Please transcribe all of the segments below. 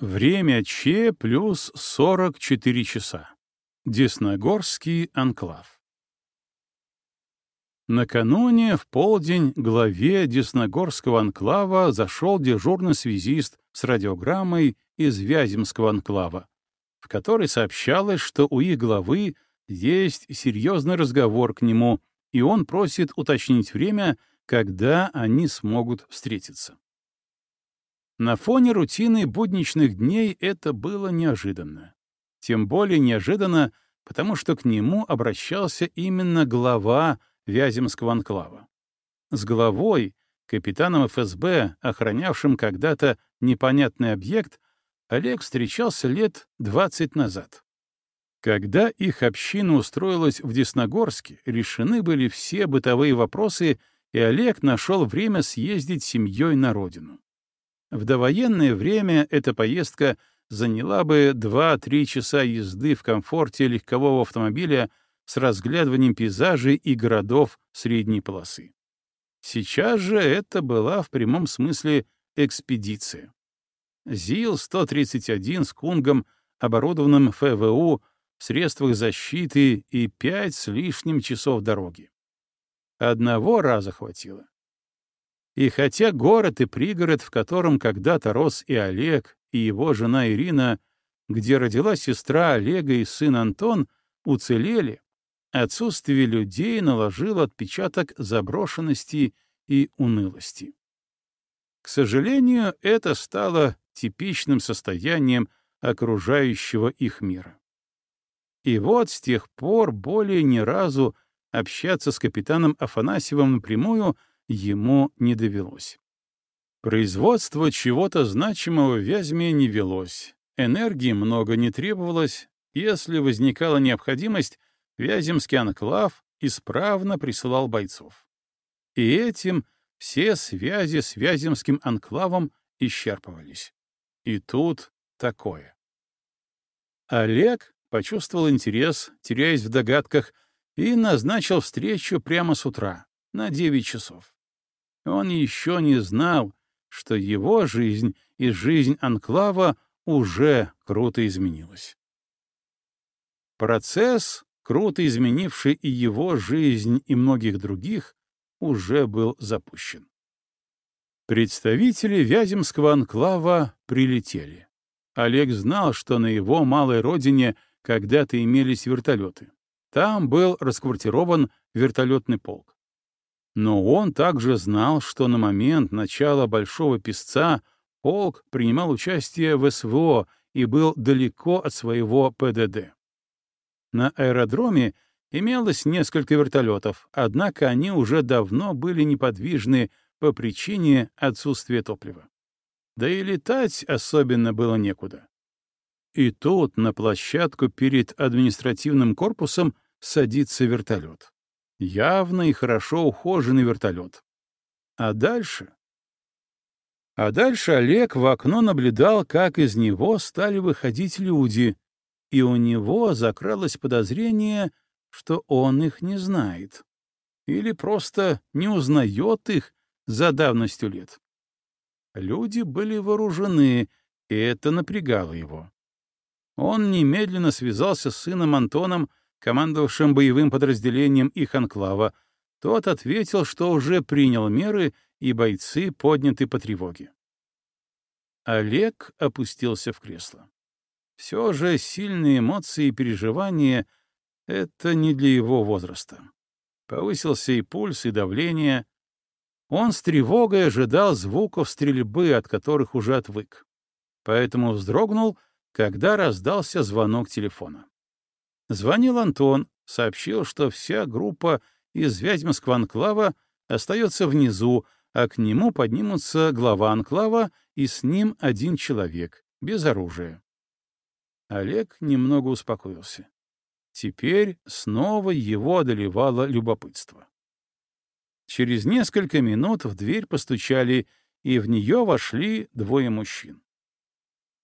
Время Че плюс 44 часа. Десногорский анклав. Накануне в полдень главе Десногорского анклава зашел дежурный связист с радиограммой из Вяземского анклава, в которой сообщалось, что у их главы есть серьезный разговор к нему, и он просит уточнить время, когда они смогут встретиться. На фоне рутины будничных дней это было неожиданно. Тем более неожиданно, потому что к нему обращался именно глава Вяземского анклава. С главой, капитаном ФСБ, охранявшим когда-то непонятный объект, Олег встречался лет 20 назад. Когда их община устроилась в Десногорске, решены были все бытовые вопросы, и Олег нашел время съездить с семьей на родину. В довоенное время эта поездка заняла бы 2-3 часа езды в комфорте легкового автомобиля с разглядыванием пейзажей и городов средней полосы. Сейчас же это была в прямом смысле экспедиция. ЗИЛ-131 с Кунгом, оборудованным ФВУ, в средствах защиты и пять с лишним часов дороги. Одного раза хватило. И хотя город и пригород, в котором когда-то рос и Олег, и его жена Ирина, где родилась сестра Олега и сын Антон, уцелели, отсутствие людей наложило отпечаток заброшенности и унылости. К сожалению, это стало типичным состоянием окружающего их мира. И вот с тех пор более ни разу общаться с капитаном Афанасьевым напрямую — ему не довелось. Производство чего-то значимого в Вязьме не велось, энергии много не требовалось, если возникала необходимость, Вяземский анклав исправно присылал бойцов. И этим все связи с Вяземским анклавом исчерпывались. И тут такое. Олег почувствовал интерес, теряясь в догадках, и назначил встречу прямо с утра, на 9 часов. Он еще не знал, что его жизнь и жизнь Анклава уже круто изменилась. Процесс, круто изменивший и его жизнь, и многих других, уже был запущен. Представители Вяземского анклава прилетели. Олег знал, что на его малой родине когда-то имелись вертолеты. Там был расквартирован вертолетный полк. Но он также знал, что на момент начала Большого Песца полк принимал участие в СВО и был далеко от своего ПДД. На аэродроме имелось несколько вертолетов, однако они уже давно были неподвижны по причине отсутствия топлива. Да и летать особенно было некуда. И тут на площадку перед административным корпусом садится вертолет. Явно и хорошо ухоженный вертолет. А дальше? А дальше Олег в окно наблюдал, как из него стали выходить люди, и у него закралось подозрение, что он их не знает. Или просто не узнает их за давностью лет. Люди были вооружены, и это напрягало его. Он немедленно связался с сыном Антоном, командовавшим боевым подразделением их анклава, тот ответил, что уже принял меры, и бойцы подняты по тревоге. Олег опустился в кресло. Все же сильные эмоции и переживания — это не для его возраста. Повысился и пульс, и давление. Он с тревогой ожидал звуков стрельбы, от которых уже отвык. Поэтому вздрогнул, когда раздался звонок телефона. Звонил Антон, сообщил, что вся группа из Вязьмского анклава остается внизу, а к нему поднимутся глава анклава и с ним один человек, без оружия. Олег немного успокоился. Теперь снова его одолевало любопытство. Через несколько минут в дверь постучали, и в нее вошли двое мужчин.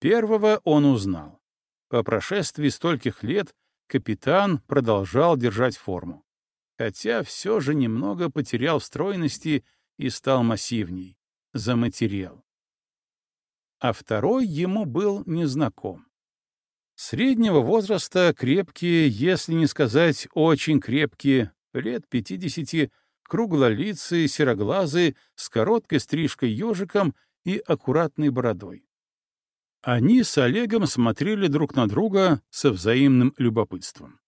Первого он узнал. По прошествии стольких лет капитан продолжал держать форму. Хотя все же немного потерял стройности и стал массивней, заматерел. а второй ему был незнаком. Среднего возраста крепкие, если не сказать очень крепкие, лет пятидесяти, круглолицые, сероглазые, с короткой стрижкой ежиком и аккуратной бородой. Они с Олегом смотрели друг на друга со взаимным любопытством.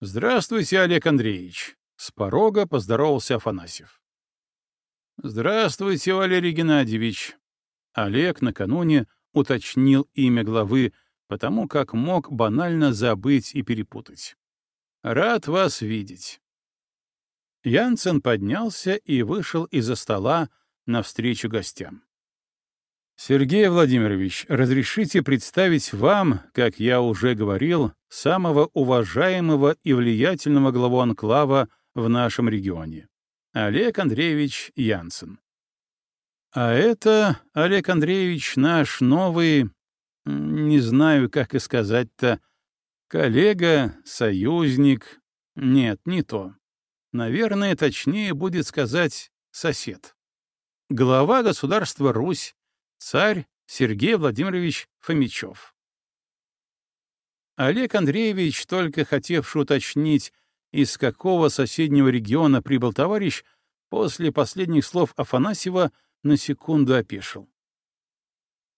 «Здравствуйте, Олег Андреевич!» — с порога поздоровался Афанасьев. «Здравствуйте, Валерий Геннадьевич!» Олег накануне уточнил имя главы, потому как мог банально забыть и перепутать. «Рад вас видеть!» Янсен поднялся и вышел из-за стола навстречу гостям. «Сергей Владимирович, разрешите представить вам, как я уже говорил, самого уважаемого и влиятельного главу анклава в нашем регионе, Олег Андреевич Янсен. А это, Олег Андреевич, наш новый, не знаю, как и сказать-то, коллега, союзник, нет, не то. Наверное, точнее будет сказать сосед. Глава государства Русь, царь Сергей Владимирович Фомичев. Олег Андреевич, только хотевший уточнить, из какого соседнего региона прибыл товарищ, после последних слов Афанасьева на секунду опешил.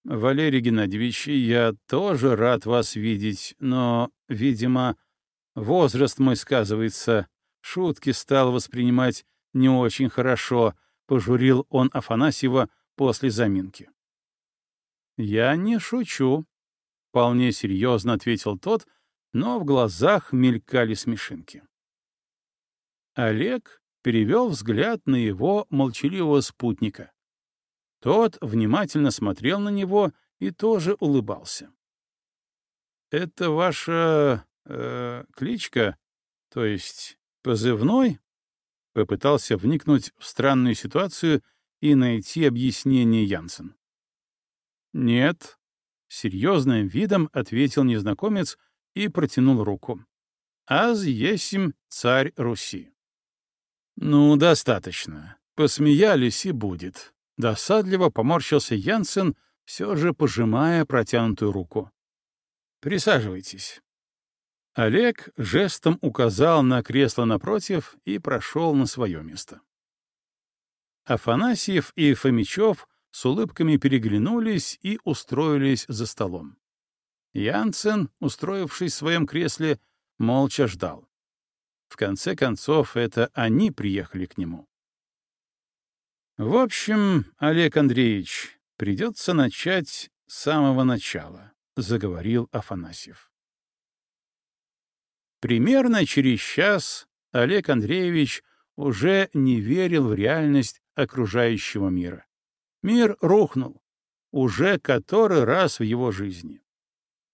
«Валерий Геннадьевич, я тоже рад вас видеть, но, видимо, возраст мой сказывается, шутки стал воспринимать не очень хорошо», — пожурил он Афанасьева после заминки. «Я не шучу», — вполне серьезно ответил тот, но в глазах мелькали смешинки. Олег перевел взгляд на его молчаливого спутника. Тот внимательно смотрел на него и тоже улыбался. «Это ваша... Э, кличка? То есть позывной?» Попытался вникнуть в странную ситуацию и найти объяснение Янсен. «Нет», — серьезным видом ответил незнакомец и протянул руку. «Аз есим царь Руси». «Ну, достаточно. Посмеялись и будет». Досадливо поморщился Янсен, все же пожимая протянутую руку. «Присаживайтесь». Олег жестом указал на кресло напротив и прошел на свое место. Афанасьев и Фомичев с улыбками переглянулись и устроились за столом. Янсен, устроившись в своем кресле, молча ждал. В конце концов, это они приехали к нему. В общем, Олег Андреевич, придется начать с самого начала, — заговорил Афанасьев. Примерно через час Олег Андреевич уже не верил в реальность окружающего мира. Мир рухнул, уже который раз в его жизни.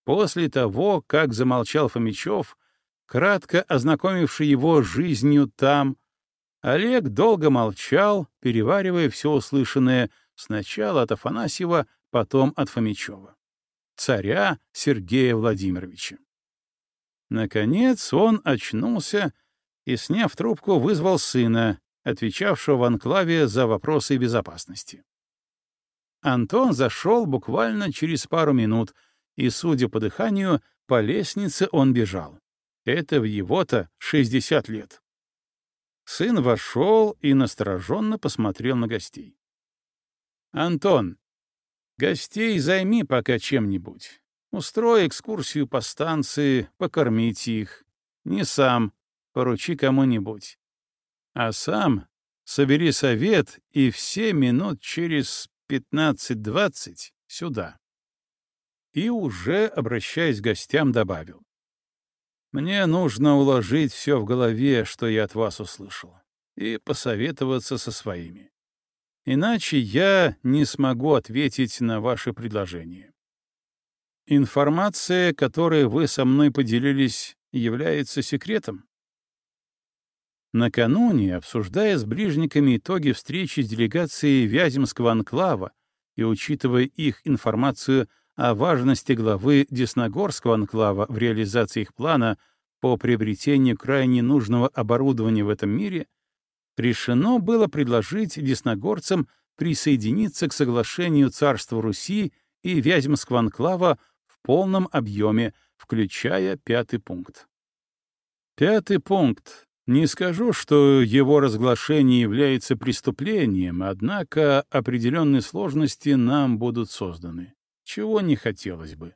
После того, как замолчал Фомичев, кратко ознакомивший его жизнью там, Олег долго молчал, переваривая все услышанное сначала от Афанасьева, потом от Фомичева. Царя Сергея Владимировича. Наконец он очнулся и, сняв трубку, вызвал сына, отвечавшего в анклаве за вопросы безопасности. Антон зашел буквально через пару минут, и, судя по дыханию, по лестнице он бежал. Это в его-то 60 лет. Сын вошел и настороженно посмотрел на гостей. «Антон, гостей займи пока чем-нибудь. Устрой экскурсию по станции, покормите их. Не сам, поручи кому-нибудь. А сам собери совет и все минут через пятнадцать-двадцать сюда. И уже, обращаясь к гостям, добавил. Мне нужно уложить все в голове, что я от вас услышал, и посоветоваться со своими. Иначе я не смогу ответить на ваши предложения. Информация, которой вы со мной поделились, является секретом? Накануне, обсуждая с ближниками итоги встречи с делегацией Вяземского анклава и учитывая их информацию о важности главы Десногорского анклава в реализации их плана по приобретению крайне нужного оборудования в этом мире, решено было предложить десногорцам присоединиться к соглашению Царства Руси и Вяземского анклава в полном объеме, включая пятый пункт. Пятый пункт. Не скажу, что его разглашение является преступлением, однако определенные сложности нам будут созданы, чего не хотелось бы.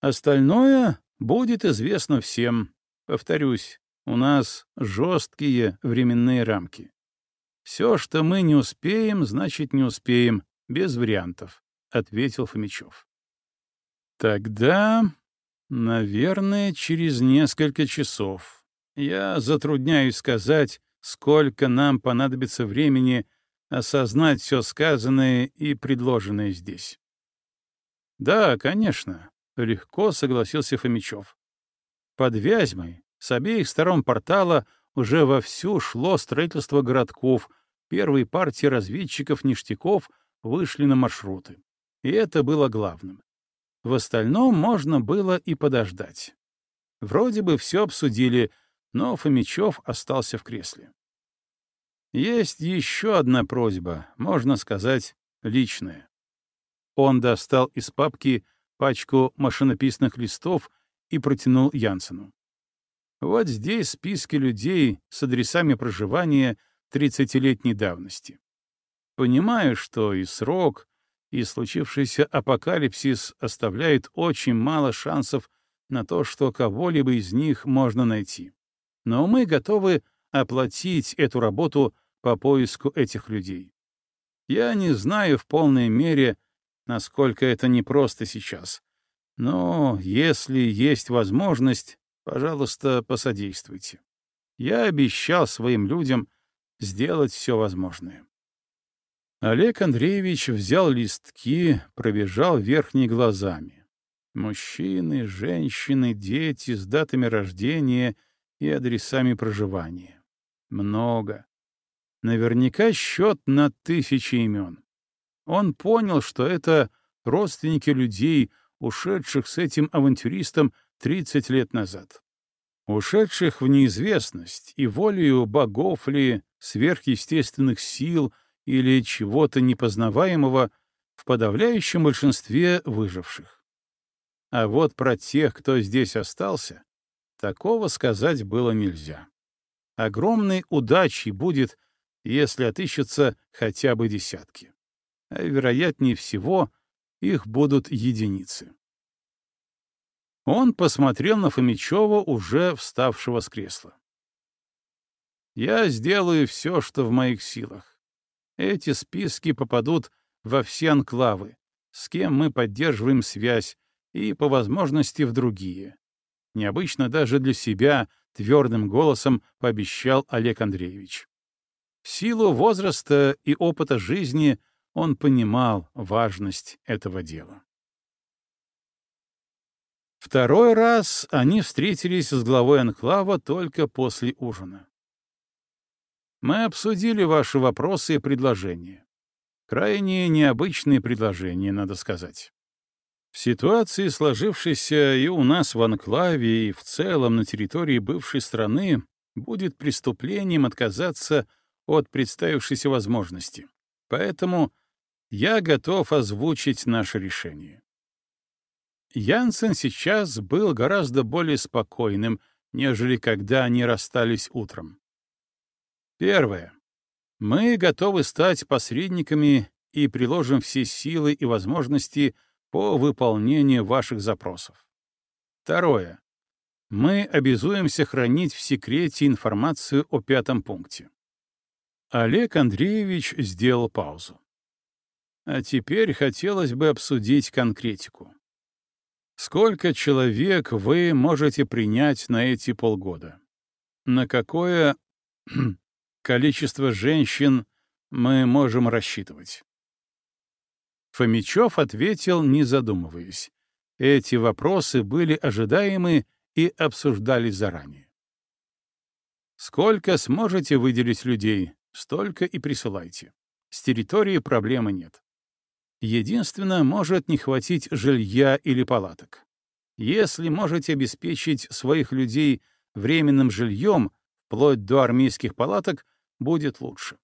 Остальное будет известно всем. Повторюсь, у нас жесткие временные рамки. Все, что мы не успеем, значит, не успеем, без вариантов, — ответил Фомичев. Тогда, наверное, через несколько часов. Я затрудняюсь сказать, сколько нам понадобится времени осознать все сказанное и предложенное здесь. Да, конечно, — легко согласился Фомичев. Под Вязьмой, с обеих сторон портала, уже вовсю шло строительство городков, первые партии разведчиков-ништяков вышли на маршруты. И это было главным. В остальном можно было и подождать. Вроде бы все обсудили, но Фомичев остался в кресле. Есть еще одна просьба, можно сказать, личная. Он достал из папки пачку машинописных листов и протянул Янсену. Вот здесь списки людей с адресами проживания 30-летней давности. Понимаю, что и срок, и случившийся апокалипсис оставляют очень мало шансов на то, что кого-либо из них можно найти. Но мы готовы оплатить эту работу по поиску этих людей. Я не знаю в полной мере, насколько это непросто сейчас. Но если есть возможность, пожалуйста, посодействуйте. Я обещал своим людям сделать все возможное. Олег Андреевич взял листки, пробежал верхние глазами. Мужчины, женщины, дети с датами рождения и адресами проживания. Много. Наверняка счет на тысячи имен. Он понял, что это родственники людей, ушедших с этим авантюристом 30 лет назад. Ушедших в неизвестность и волею богов ли, сверхъестественных сил или чего-то непознаваемого в подавляющем большинстве выживших. А вот про тех, кто здесь остался, такого сказать было нельзя. Огромной удачей будет, если отыщутся хотя бы десятки. А вероятнее всего, их будут единицы. Он посмотрел на Фомичева, уже вставшего с кресла. «Я сделаю все, что в моих силах. Эти списки попадут во все анклавы, с кем мы поддерживаем связь, и, по возможности, в другие. Необычно даже для себя, твердым голосом пообещал Олег Андреевич. В силу возраста и опыта жизни он понимал важность этого дела. Второй раз они встретились с главой анклава только после ужина. Мы обсудили ваши вопросы и предложения. Крайне необычные предложения, надо сказать. В ситуации, сложившейся и у нас в анклаве, и в целом на территории бывшей страны, будет преступлением отказаться от представившейся возможности. Поэтому я готов озвучить наше решение. Янсен сейчас был гораздо более спокойным, нежели когда они расстались утром. Первое. Мы готовы стать посредниками и приложим все силы и возможности по выполнению ваших запросов. Второе. Мы обязуемся хранить в секрете информацию о пятом пункте. Олег Андреевич сделал паузу. А теперь хотелось бы обсудить конкретику. Сколько человек вы можете принять на эти полгода? На какое количество женщин мы можем рассчитывать? Фомичев ответил, не задумываясь. Эти вопросы были ожидаемы и обсуждались заранее. Сколько сможете выделить людей, столько и присылайте. С территории проблемы нет. Единственно, может не хватить жилья или палаток. Если можете обеспечить своих людей временным жильем, вплоть до армейских палаток, будет лучше.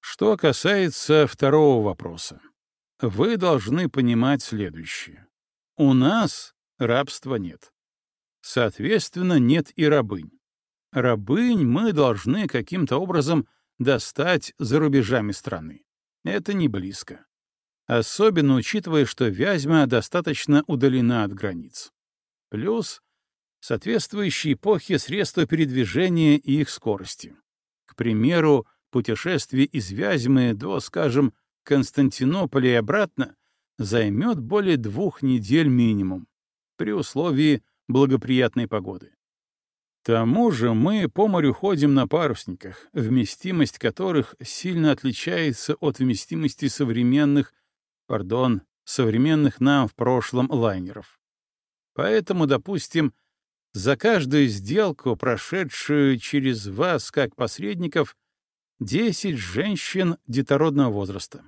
Что касается второго вопроса, вы должны понимать следующее. У нас рабства нет. Соответственно, нет и рабынь. Рабынь мы должны каким-то образом достать за рубежами страны. Это не близко. Особенно учитывая, что Вязьма достаточно удалена от границ. Плюс соответствующие эпохи средства передвижения и их скорости. К примеру, путешествие из Вязьмы до, скажем, Константинополя и обратно займет более двух недель минимум, при условии благоприятной погоды. К тому же мы по морю ходим на парусниках, вместимость которых сильно отличается от вместимости современных, пардон, современных нам в прошлом лайнеров. Поэтому, допустим, за каждую сделку, прошедшую через вас как посредников, 10 женщин детородного возраста.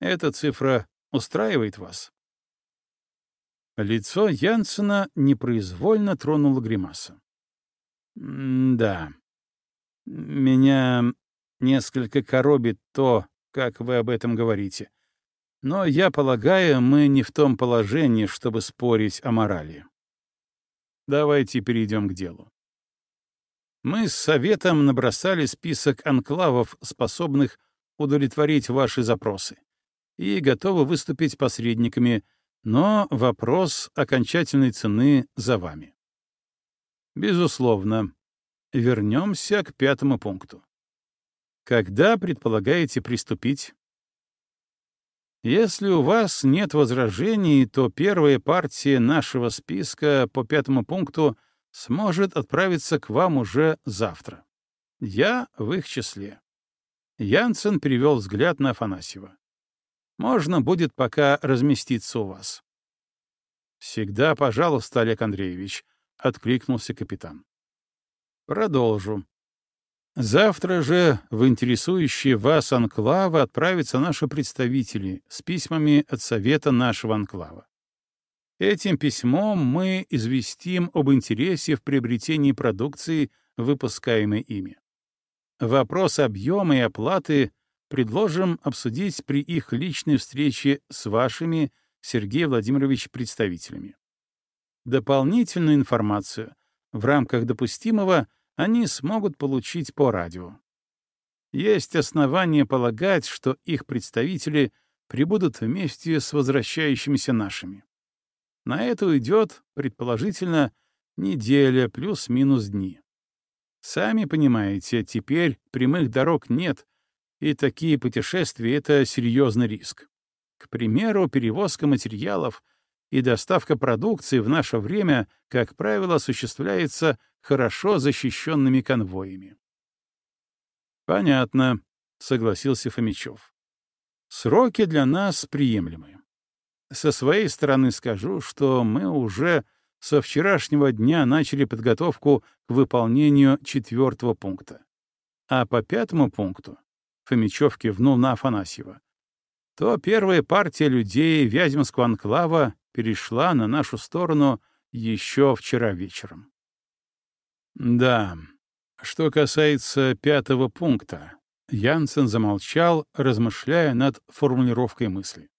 Эта цифра устраивает вас? Лицо Янсена непроизвольно тронуло гримаса. «Да. Меня несколько коробит то, как вы об этом говорите. Но я полагаю, мы не в том положении, чтобы спорить о морали. Давайте перейдем к делу. Мы с Советом набросали список анклавов, способных удовлетворить ваши запросы, и готовы выступить посредниками, но вопрос окончательной цены за вами. Безусловно. Вернемся к пятому пункту. Когда предполагаете приступить? Если у вас нет возражений, то первая партия нашего списка по пятому пункту сможет отправиться к вам уже завтра. Я в их числе. Янсен перевел взгляд на Афанасьева. Можно будет пока разместиться у вас. Всегда, пожалуйста, Олег Андреевич, — откликнулся капитан. «Продолжу. Завтра же в интересующие вас анклавы отправятся наши представители с письмами от совета нашего анклава. Этим письмом мы известим об интересе в приобретении продукции, выпускаемой ими. Вопрос объема и оплаты предложим обсудить при их личной встрече с вашими, Сергей Владимирович, представителями. Дополнительную информацию в рамках допустимого они смогут получить по радио. Есть основания полагать, что их представители прибудут вместе с возвращающимися нашими. На это уйдет, предположительно, неделя плюс-минус дни. Сами понимаете, теперь прямых дорог нет, и такие путешествия — это серьезный риск. К примеру, перевозка материалов — и доставка продукции в наше время, как правило, осуществляется хорошо защищенными конвоями. «Понятно», — согласился Фомичев. «Сроки для нас приемлемы. Со своей стороны скажу, что мы уже со вчерашнего дня начали подготовку к выполнению четвертого пункта. А по пятому пункту Фомичев кивнул на Афанасьева, то первая партия людей Вяземского анклава перешла на нашу сторону еще вчера вечером. Да, что касается пятого пункта, Янсен замолчал, размышляя над формулировкой мысли.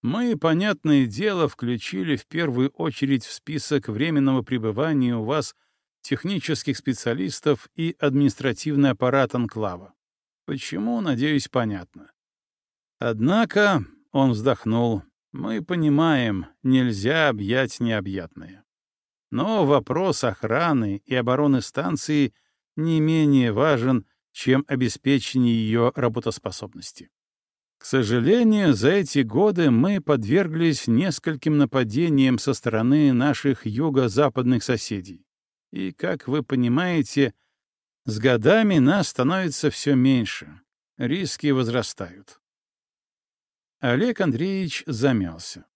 Мы, понятное дело, включили в первую очередь в список временного пребывания у вас технических специалистов и административный аппарат анклава. Почему, надеюсь, понятно. Однако, — он вздохнул, мы понимаем, нельзя объять необъятное. Но вопрос охраны и обороны станции не менее важен, чем обеспечение ее работоспособности. К сожалению, за эти годы мы подверглись нескольким нападениям со стороны наших юго-западных соседей. И, как вы понимаете, с годами нас становится все меньше, риски возрастают. Олег Андреевич замялся.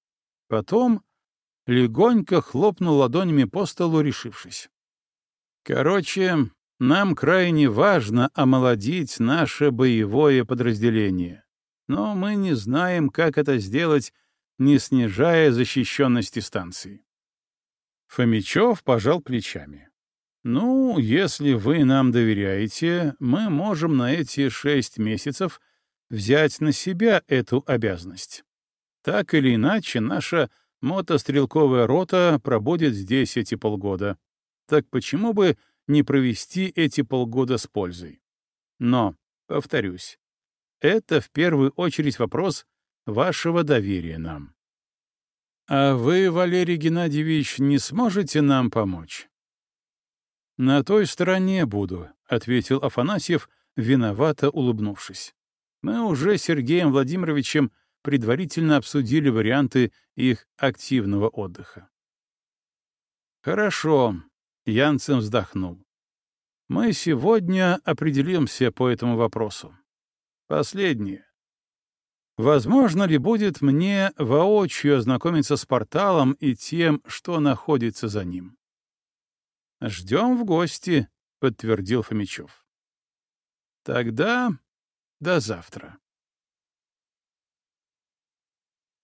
Потом легонько хлопнул ладонями по столу, решившись. Короче, нам крайне важно омолодить наше боевое подразделение, но мы не знаем, как это сделать, не снижая защищенности станции. Фомичев пожал плечами. Ну, если вы нам доверяете, мы можем на эти шесть месяцев взять на себя эту обязанность. Так или иначе, наша мотострелковая рота пробудет здесь эти полгода. Так почему бы не провести эти полгода с пользой? Но, повторюсь, это в первую очередь вопрос вашего доверия нам. А вы, Валерий Геннадьевич, не сможете нам помочь? На той стороне буду, ответил Афанасьев, виновато улыбнувшись. Мы уже с Сергеем Владимировичем предварительно обсудили варианты их активного отдыха. Хорошо, Янцем вздохнул. Мы сегодня определимся по этому вопросу. Последнее. Возможно ли будет мне воочию ознакомиться с порталом и тем, что находится за ним? «Ждем в гости», — подтвердил Фомичев. «Тогда до завтра».